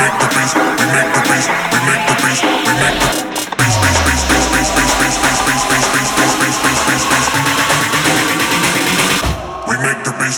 make the best.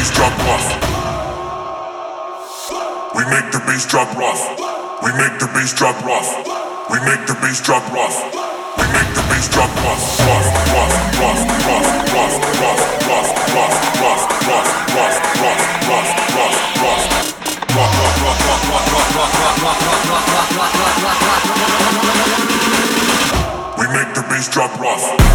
bass drop rough. We make the bass drop rough. We make the bass drop rough. We make the bass drop rough. We make the bass drop rough. Rough, rough, rough, rough, rough, rough, rough, rough, rough, rough, rough, rough, rough, rough, rough. We make the bass drop rough.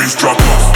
bass drop.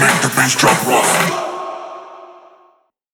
and the bass drop rough.